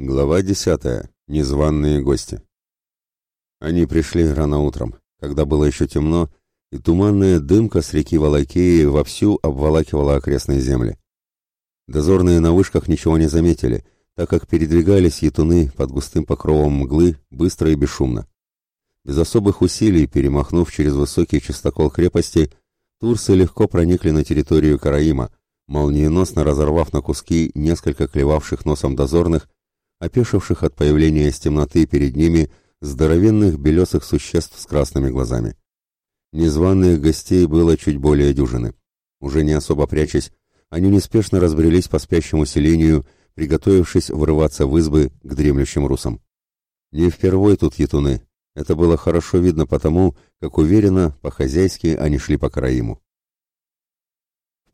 Глава 10. Незваные гости. Они пришли рано утром, когда было еще темно, и туманная дымка с реки Валакеи вовсю обволакивала окрестные земли. Дозорные на вышках ничего не заметили, так как передвигались етуны под густым покровом мглы быстро и бесшумно. Без особых усилий, перемахнув через высокий частокол крепости, турсы легко проникли на территорию Караима, молниеносно разорвав на куски несколько клевавших носом дозорных опешивших от появления из темноты перед ними здоровенных белесых существ с красными глазами. Незваных гостей было чуть более дюжины. Уже не особо прячась, они неспешно разбрелись по спящему селению, приготовившись врываться в избы к дремлющим русам. Не впервой тут етуны. Это было хорошо видно потому, как уверенно, по-хозяйски они шли по караиму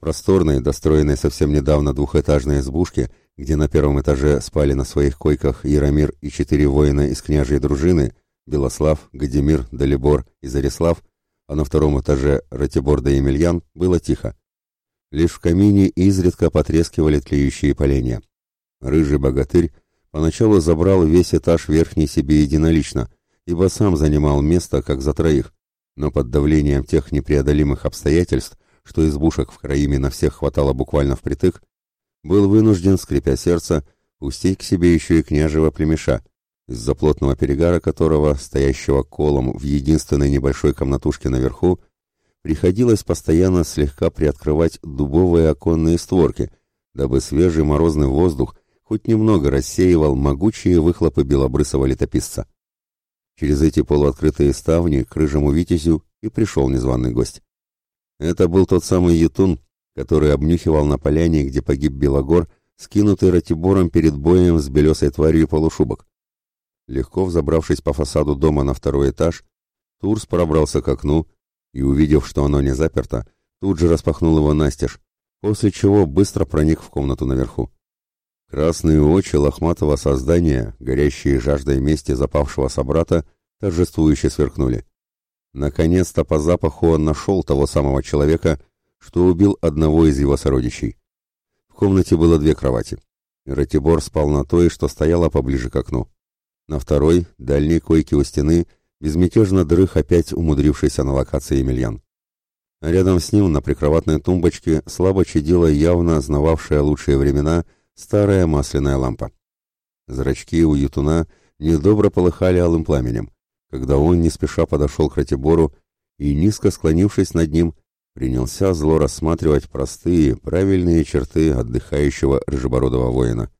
просторной, достроенной совсем недавно двухэтажной избушке, где на первом этаже спали на своих койках Яромир и четыре воина из княжьей дружины, Белослав, Гадимир, Далибор и Зарислав, а на втором этаже Ратибор да Емельян, было тихо. Лишь в камине изредка потрескивали тлеющие поленья. Рыжий богатырь поначалу забрал весь этаж верхний себе единолично, ибо сам занимал место, как за троих, но под давлением тех непреодолимых обстоятельств, что избушек в Краиме на всех хватало буквально впритык, был вынужден, скрипя сердце, пустить к себе еще и княжего племеша, из-за плотного перегара которого, стоящего колом в единственной небольшой комнатушке наверху, приходилось постоянно слегка приоткрывать дубовые оконные створки, дабы свежий морозный воздух хоть немного рассеивал могучие выхлопы белобрысого летописца. Через эти полуоткрытые ставни к рыжему витязю и пришел незваный гость. Это был тот самый Ятун, который обнюхивал на поляне, где погиб Белогор, скинутый Ратибором перед боем с белесой тварью полушубок. Легко взобравшись по фасаду дома на второй этаж, Турс пробрался к окну и, увидев, что оно не заперто, тут же распахнул его настежь, после чего быстро проник в комнату наверху. Красные очи лохматого создания, горящие жаждой мести запавшего собрата, торжествующе сверкнули. Наконец-то по запаху он нашел того самого человека, что убил одного из его сородичей. В комнате было две кровати. Ратибор спал на той, что стояла поближе к окну. На второй, дальней койке у стены, безмятежно дрых опять умудрившийся на локации Емельян. А рядом с ним на прикроватной тумбочке слабо чадила явно знававшая лучшие времена старая масляная лампа. Зрачки у ютуна недобро полыхали алым пламенем когда он не спеша подошел к Ратибору и, низко склонившись над ним, принялся зло рассматривать простые, правильные черты отдыхающего рыжебородого воина.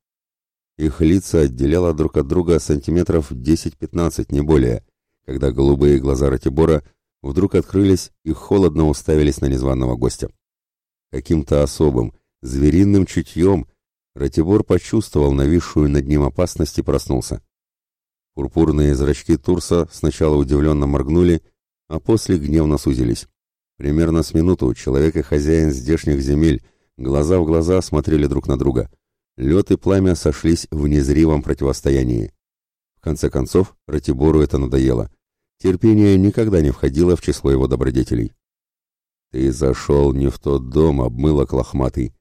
Их лица отделяло друг от друга сантиметров 10-15, не более, когда голубые глаза Ратибора вдруг открылись и холодно уставились на незваного гостя. Каким-то особым, звериным чутьем Ратибор почувствовал нависшую над ним опасность и проснулся. Пурпурные зрачки Турса сначала удивленно моргнули, а после гневно сузились. Примерно с минуту человек и хозяин здешних земель глаза в глаза смотрели друг на друга. Лед и пламя сошлись в незривом противостоянии. В конце концов, Ратибору это надоело. Терпение никогда не входило в число его добродетелей. «Ты зашел не в тот дом, обмылок лохматый!»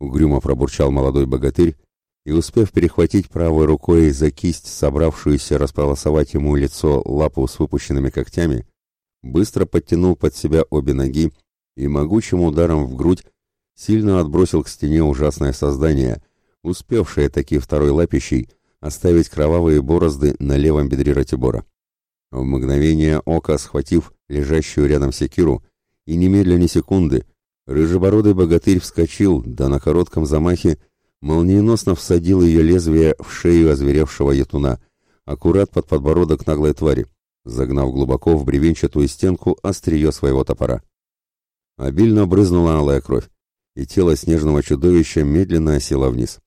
Угрюмо пробурчал молодой богатырь, и, успев перехватить правой рукой за кисть, собравшуюся располосовать ему лицо лапу с выпущенными когтями, быстро подтянул под себя обе ноги и могучим ударом в грудь сильно отбросил к стене ужасное создание, успевшее таки второй лапищей оставить кровавые борозды на левом бедре Ратибора. В мгновение ока схватив лежащую рядом секиру, и немедленно секунды, рыжебородый богатырь вскочил, да на коротком замахе молниеносно всадил ее лезвие в шею озверевшего ятуна, аккурат под подбородок наглой твари, загнав глубоко в бревенчатую стенку острие своего топора. Обильно брызнула алая кровь, и тело снежного чудовища медленно осело вниз.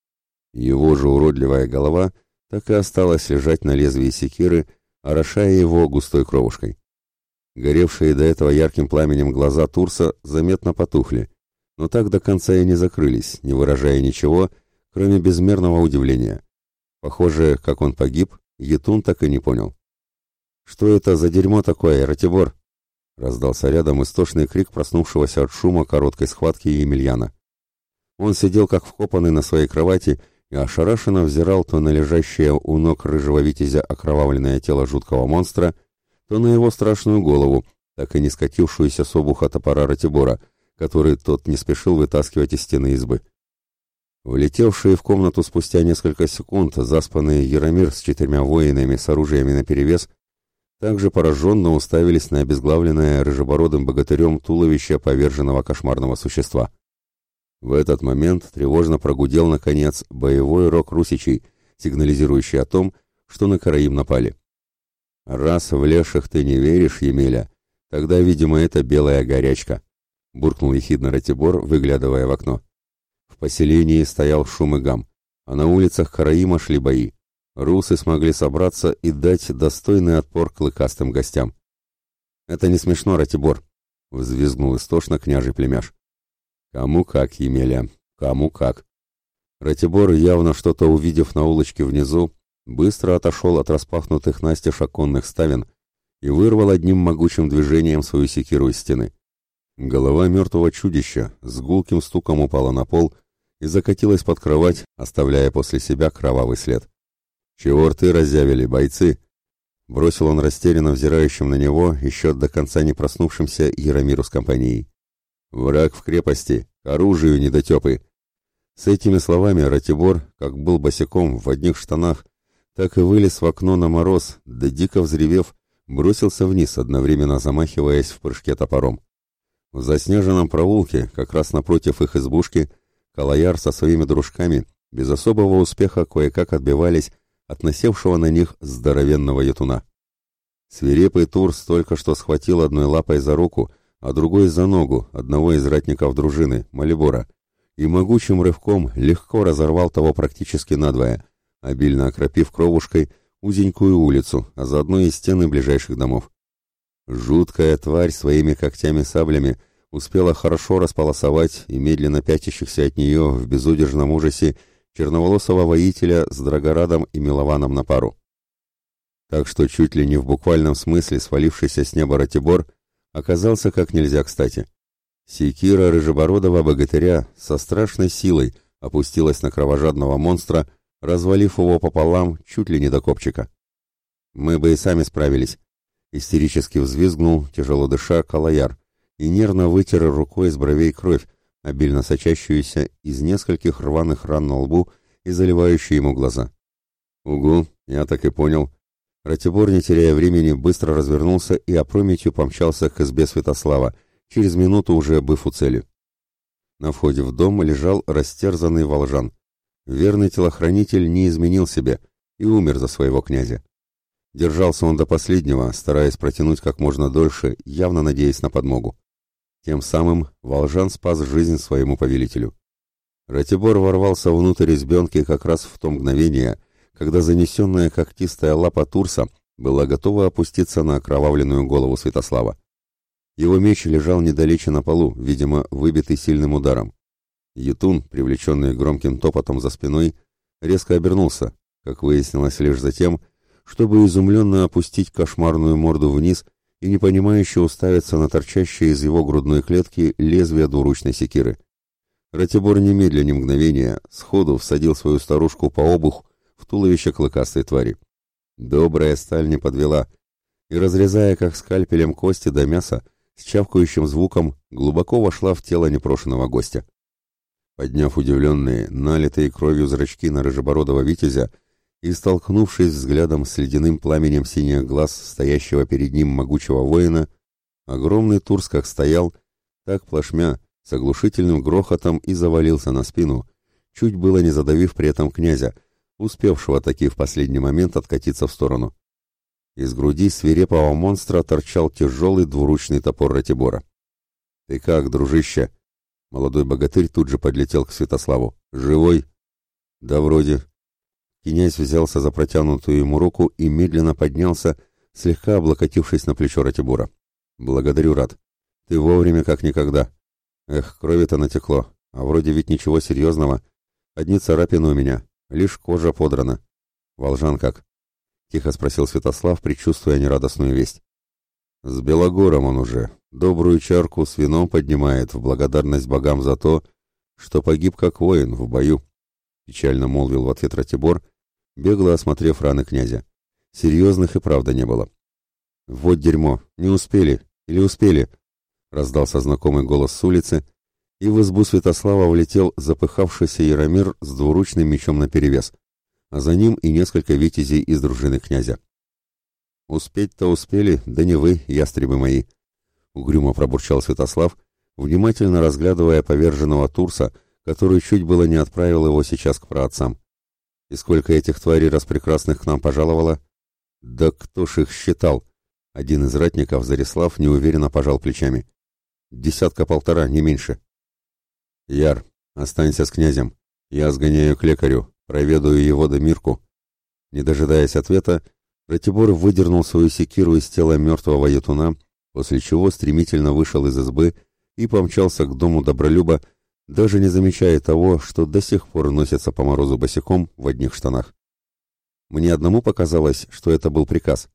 Его же уродливая голова так и осталась лежать на лезвии секиры, орошая его густой кровушкой. Горевшие до этого ярким пламенем глаза Турса заметно потухли, но так до конца и не закрылись, не выражая ничего, кроме безмерного удивления. Похоже, как он погиб, Етун так и не понял. «Что это за дерьмо такое, Ратибор?» раздался рядом истошный крик проснувшегося от шума короткой схватки Емельяна. Он сидел как вкопанный на своей кровати и ошарашенно взирал то на лежащее у ног рыжего витязя окровавленное тело жуткого монстра, то на его страшную голову, так и не скатившуюся с обуха топора Ратибора, который тот не спешил вытаскивать из стены избы. Влетевшие в комнату спустя несколько секунд заспанные Яромир с четырьмя воинами с оружиями наперевес также пораженно уставились на обезглавленное рыжебородым богатырем туловище поверженного кошмарного существа. В этот момент тревожно прогудел, наконец, боевой рог русичей, сигнализирующий о том, что на караим напали. «Раз в леших ты не веришь, Емеля, тогда, видимо, это белая горячка», — буркнул ехидно Ратибор, выглядывая в окно. В поселении стоял шум и гам, а на улицах Караима шли бои. Русы смогли собраться и дать достойный отпор клыкастым гостям. «Это не смешно, Ратибор», — взвизгнул истошно княжий племяш. «Кому как, Емеля, кому как». Ратибор, явно что-то увидев на улочке внизу, быстро отошел от распахнутых настежь оконных ставен и вырвал одним могучим движением свою секиру из стены. Голова мертвого чудища с гулким стуком упала на пол и закатилась под кровать, оставляя после себя кровавый след. «Чего рты разъявили, бойцы?» Бросил он растерянно взирающим на него, еще до конца не проснувшимся Яромиру с компанией. «Враг в крепости! К оружию, недотепы!» С этими словами Ратибор, как был босиком в одних штанах, так и вылез в окно на мороз, да дико взревев, бросился вниз, одновременно замахиваясь в прыжке топором. В заснеженном проулке, как раз напротив их избушки, Калаяр со своими дружками без особого успеха кое-как отбивались от насевшего на них здоровенного ятуна. Свирепый Турс только что схватил одной лапой за руку, а другой за ногу одного из ратников дружины, Малибора, и могучим рывком легко разорвал того практически надвое, обильно окропив кровушкой узенькую улицу, а заодно и стены ближайших домов. Жуткая тварь своими когтями-саблями успела хорошо располосовать и медленно пятящихся от нее в безудержном ужасе черноволосого воителя с Драгорадом и Милованом на пару. Так что чуть ли не в буквальном смысле свалившийся с неба Ратибор оказался как нельзя кстати. Секира Рыжебородова богатыря со страшной силой опустилась на кровожадного монстра, развалив его пополам чуть ли не до копчика. «Мы бы и сами справились», Истерически взвизгнул, тяжело дыша, Калаяр, и нервно вытер рукой из бровей кровь, обильно сочащуюся из нескольких рваных ран на лбу и заливающую ему глаза. «Угу, я так и понял». Ратибор, не теряя времени, быстро развернулся и опрометью помчался к избе Святослава, через минуту уже быв у цели. На входе в дом лежал растерзанный волжан. Верный телохранитель не изменил себе и умер за своего князя. Держался он до последнего, стараясь протянуть как можно дольше, явно надеясь на подмогу. Тем самым Волжан спас жизнь своему повелителю. Ратибор ворвался внутрь избенки как раз в то мгновение, когда занесенная когтистая лапа Турса была готова опуститься на окровавленную голову Святослава. Его меч лежал недалече на полу, видимо, выбитый сильным ударом. Етун, привлеченный громким топотом за спиной, резко обернулся, как выяснилось лишь затем, чтобы изумленно опустить кошмарную морду вниз и непонимающе уставиться на торчащее из его грудной клетки лезвие двуручной секиры. Ратибор немедленно мгновение, сходу всадил свою старушку по обух в туловище клыкастой твари. Добрая сталь не подвела, и, разрезая как скальпелем кости до мяса, с чавкающим звуком глубоко вошла в тело непрошенного гостя. Подняв удивленные, налитые кровью зрачки на рыжебородого витязя, и, столкнувшись взглядом с ледяным пламенем синих глаз стоящего перед ним могучего воина, огромный Турс как стоял, так плашмя, с оглушительным грохотом и завалился на спину, чуть было не задавив при этом князя, успевшего таки в последний момент откатиться в сторону. Из груди свирепого монстра торчал тяжелый двуручный топор Ратибора. «Ты как, дружище?» Молодой богатырь тут же подлетел к Святославу. «Живой?» «Да вроде», Князь взялся за протянутую ему руку и медленно поднялся, слегка облокотившись на плечо Ратибора. «Благодарю, Рат. Ты вовремя как никогда. Эх, крови-то натекло, а вроде ведь ничего серьезного. Одни царапины у меня, лишь кожа подрана. Волжан как?» — тихо спросил Святослав, предчувствуя нерадостную весть. «С Белогором он уже. Добрую чарку с вином поднимает в благодарность богам за то, что погиб как воин в бою» печально молвил в ответ Ратибор, бегло осмотрев раны князя. Серьезных и правда не было. «Вот дерьмо! Не успели! Или успели!» — раздался знакомый голос с улицы, и в избу Святослава влетел запыхавшийся Яромир с двуручным мечом наперевес, а за ним и несколько витязей из дружины князя. «Успеть-то успели, да не вы, ястребы мои!» — угрюмо пробурчал Святослав, внимательно разглядывая поверженного Турса — который чуть было не отправил его сейчас к праотцам. И сколько этих тварей распрекрасных к нам пожаловало? Да кто ж их считал? Один из ратников, Зарислав, неуверенно пожал плечами. Десятка-полтора, не меньше. Яр, останься с князем. Я сгоняю к лекарю, проведаю его до Мирку. Не дожидаясь ответа, Ратибор выдернул свою секиру из тела мертвого ятуна, после чего стремительно вышел из избы и помчался к дому Добролюба, даже не замечая того, что до сих пор носится по морозу босиком в одних штанах. Мне одному показалось, что это был приказ.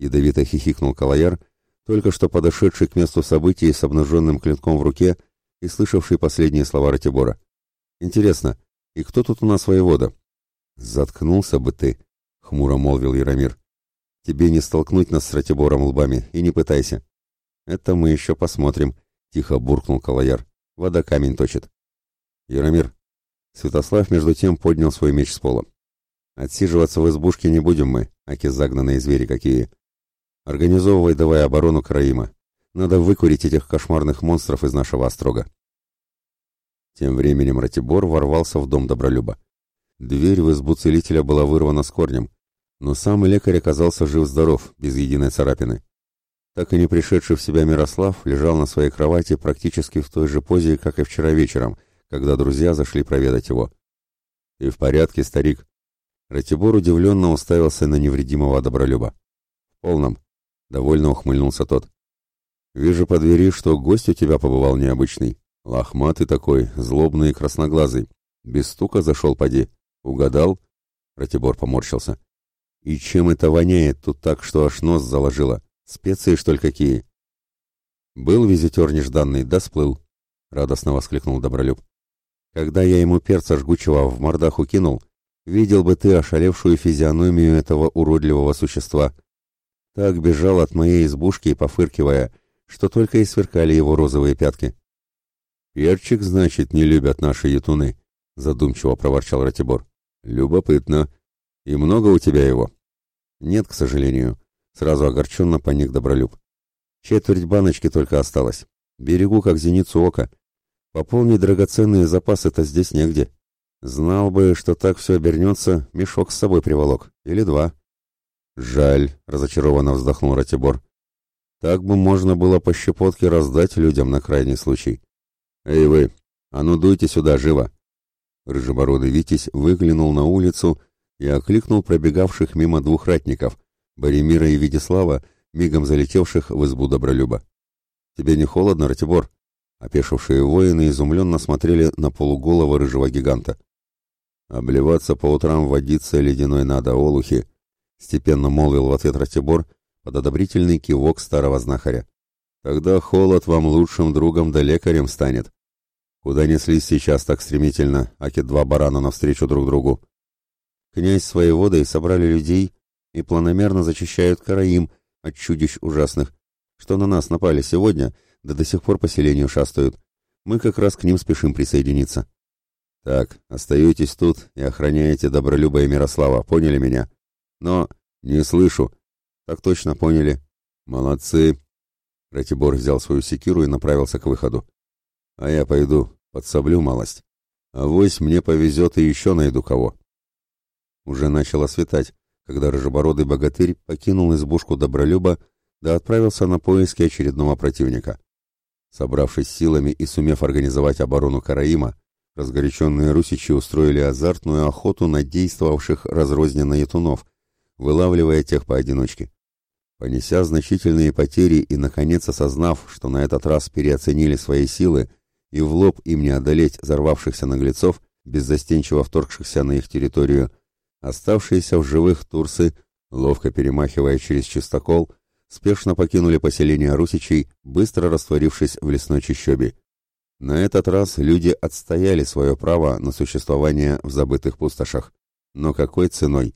Ядовито хихикнул Калаяр, только что подошедший к месту событий с обнаженным клинком в руке и слышавший последние слова Ратибора. «Интересно, и кто тут у нас воевода?» «Заткнулся бы ты», — хмуро молвил Яромир. «Тебе не столкнуть нас с Ратибором лбами, и не пытайся». «Это мы еще посмотрим», — тихо буркнул Калаяр вода камень точит. Яромир. Святослав между тем поднял свой меч с пола. Отсиживаться в избушке не будем мы, аки загнанные звери какие. Организовывай давай оборону Краима. Надо выкурить этих кошмарных монстров из нашего острога. Тем временем Ратибор ворвался в дом Добролюба. Дверь в избу целителя была вырвана с корнем, но сам лекарь оказался жив-здоров, без единой царапины. Так и не пришедший в себя Мирослав лежал на своей кровати практически в той же позе, как и вчера вечером, когда друзья зашли проведать его. «Ты в порядке, старик?» Ратибор удивленно уставился на невредимого добролюба. «В полном», — довольно ухмыльнулся тот. «Вижу по двери, что гость у тебя побывал необычный. Лохматый такой, злобный и красноглазый. Без стука зашел, поди. Угадал?» Ратибор поморщился. «И чем это воняет тут так, что аж нос заложило?» Специи, что ли, какие? Был визитер нежданный, да сплыл, — радостно воскликнул Добролюб. Когда я ему перца жгучего в мордаху кинул, видел бы ты ошалевшую физиономию этого уродливого существа. Так бежал от моей избушки, пофыркивая, что только и сверкали его розовые пятки. «Перчик, значит, не любят наши ятуны», — задумчиво проворчал Ратибор. «Любопытно. И много у тебя его?» «Нет, к сожалению. Сразу огорченно поник Добролюб. Четверть баночки только осталось. Берегу, как зеницу ока. Пополнить драгоценные запасы-то здесь негде. Знал бы, что так все обернется, мешок с собой приволок. Или два. Жаль, разочарованно вздохнул Ратибор. Так бы можно было по щепотке раздать людям на крайний случай. Эй вы, а ну дуйте сюда, живо! Рыжебородый Витязь выглянул на улицу и окликнул пробегавших мимо двух ратников — Боремира и Витислава, мигом залетевших в избу Добролюба. «Тебе не холодно, Ратибор?» Опешившие воины изумленно смотрели на полуголого рыжего гиганта. «Обливаться по утрам водиться ледяной надо, олухи!» — степенно молвил в ответ Ратибор под одобрительный кивок старого знахаря. «Тогда холод вам лучшим другом да лекарем станет. Куда неслись сейчас так стремительно, аки два барана навстречу друг другу?» Князь с воеводой собрали людей и планомерно зачищают караим от чудищ ужасных, что на нас напали сегодня, да до сих пор поселению шастают. Мы как раз к ним спешим присоединиться. Так, остаетесь тут и охраняете добролюбие Мирослава, поняли меня? Но не слышу. Так точно поняли. Молодцы. Ратибор взял свою секиру и направился к выходу. А я пойду, подсоблю малость. А вось мне повезет и еще найду кого. Уже начало светать, когда рыжебородый богатырь покинул избушку Добролюба да отправился на поиски очередного противника. Собравшись силами и сумев организовать оборону Караима, разгоряченные русичи устроили азартную охоту на действовавших разрозненно ятунов, вылавливая тех поодиночке. Понеся значительные потери и, наконец, осознав, что на этот раз переоценили свои силы и в лоб им не одолеть взорвавшихся наглецов, беззастенчиво вторгшихся на их территорию, Оставшиеся в живых турсы, ловко перемахивая через чистокол, спешно покинули поселение русичей, быстро растворившись в лесной чащобе. На этот раз люди отстояли свое право на существование в забытых пустошах. Но какой ценой?